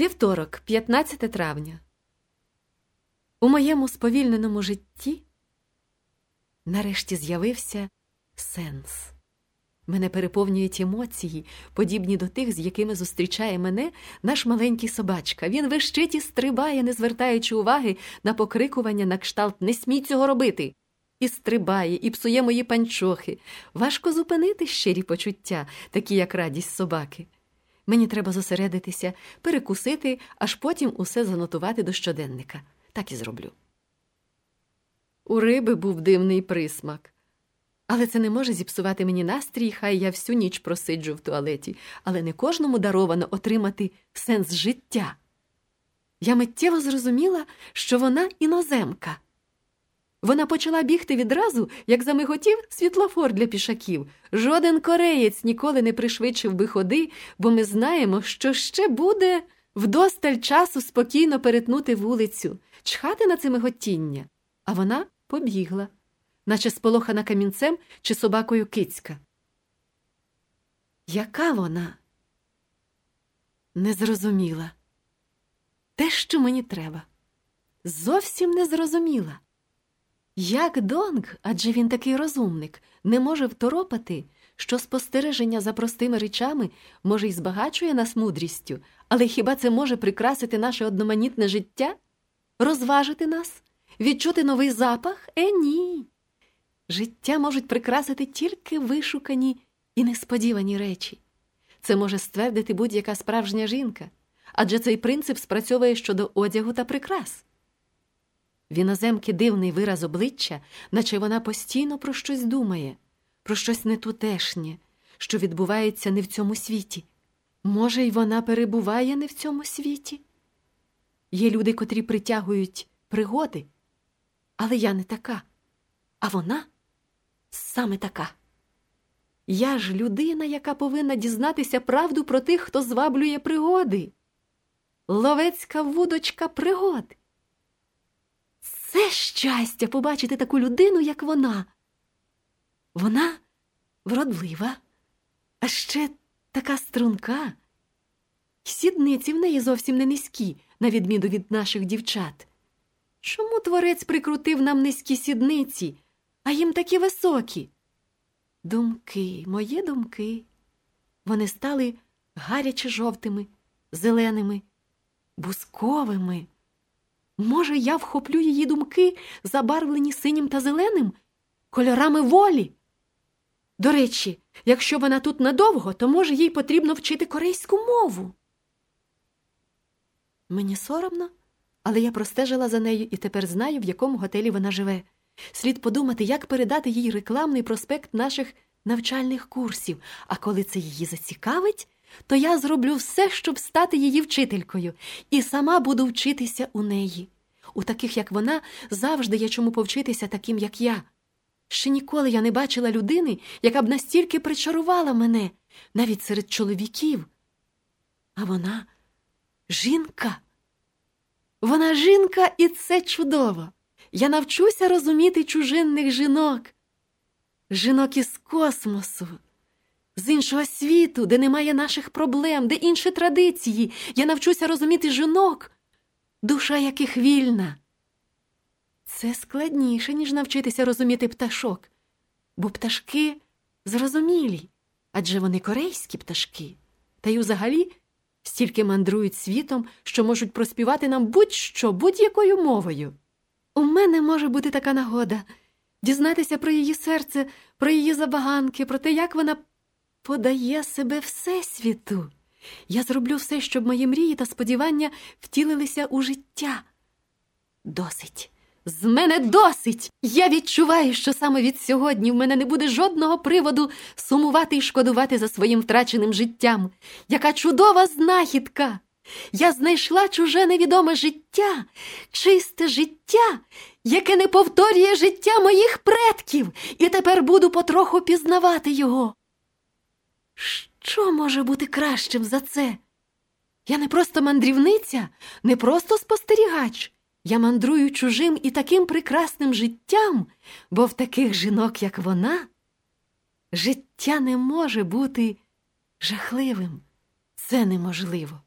Вівторок, 15 травня. У моєму сповільненому житті нарешті з'явився сенс. Мене переповнюють емоції, подібні до тих, з якими зустрічає мене наш маленький собачка. Він вищить і стрибає, не звертаючи уваги на покрикування на кшталт Не смій цього робити. І стрибає, і псує мої панчохи. Важко зупинити щирі почуття, такі як радість собаки. Мені треба зосередитися, перекусити, аж потім усе занотувати до щоденника. Так і зроблю. У риби був дивний присмак. Але це не може зіпсувати мені настрій, хай я всю ніч просиджу в туалеті, але не кожному даровано отримати сенс життя. Я миттєво зрозуміла, що вона іноземка. Вона почала бігти відразу, як замиготів світлофор для пішаків. Жоден кореєць ніколи не пришвидшив би ходи, бо ми знаємо, що ще буде вдосталь часу спокійно перетнути вулицю, чхати на це миготіння. А вона побігла, наче сполохана камінцем чи собакою кицька. Яка вона? Не зрозуміла. Те, що мені треба. Зовсім не зрозуміла. Як Донг, адже він такий розумник, не може второпати, що спостереження за простими речами може й збагачує нас мудрістю, але хіба це може прикрасити наше одноманітне життя? Розважити нас, відчути новий запах? Е, ні. Життя можуть прикрасити тільки вишукані і несподівані речі. Це може ствердити будь-яка справжня жінка, адже цей принцип спрацьовує щодо одягу та прикрас. В іноземки дивний вираз обличчя, наче вона постійно про щось думає, про щось нетутешнє, що відбувається не в цьому світі. Може, й вона перебуває не в цьому світі? Є люди, котрі притягують пригоди, але я не така, а вона саме така. Я ж людина, яка повинна дізнатися правду про тих, хто зваблює пригоди. Ловецька вудочка пригод. Це щастя побачити таку людину, як вона. Вона вродлива, а ще така струнка. Сідниці в неї зовсім не низькі, на відміну від наших дівчат. Чому творець прикрутив нам низькі сідниці, а їм такі високі? Думки, мої думки. Вони стали гаряче жовтими, зеленими, бусковими. Може, я вхоплю її думки, забарвлені синім та зеленим, кольорами волі. До речі, якщо вона тут надовго, то може їй потрібно вчити корейську мову. Мені соромно, але я простежила за нею і тепер знаю, в якому готелі вона живе. Слід подумати, як передати їй рекламний проспект наших навчальних курсів, а коли це її зацікавить, то я зроблю все, щоб стати її вчителькою, і сама буду вчитися у неї. У таких, як вона, завжди є чому повчитися таким, як я. Ще ніколи я не бачила людини, яка б настільки причарувала мене, навіть серед чоловіків. А вона жінка. Вона жінка, і це чудово. Я навчуся розуміти чужинних жінок, жінок із космосу з іншого світу, де немає наших проблем, де інші традиції. Я навчуся розуміти жінок, душа яких вільна. Це складніше, ніж навчитися розуміти пташок, бо пташки зрозумілі, адже вони корейські пташки, та й взагалі стільки мандрують світом, що можуть проспівати нам будь-що будь-якою мовою. У мене може бути така нагода дізнатися про її серце, про її забаганки, про те, як вона подає себе Всесвіту. Я зроблю все, щоб мої мрії та сподівання втілилися у життя. Досить. З мене досить. Я відчуваю, що саме від сьогодні в мене не буде жодного приводу сумувати і шкодувати за своїм втраченим життям. Яка чудова знахідка! Я знайшла чуже невідоме життя, чисте життя, яке не повторює життя моїх предків, і тепер буду потроху пізнавати його. Що може бути кращим за це? Я не просто мандрівниця, не просто спостерігач. Я мандрую чужим і таким прекрасним життям, бо в таких жінок, як вона, життя не може бути жахливим. Це неможливо.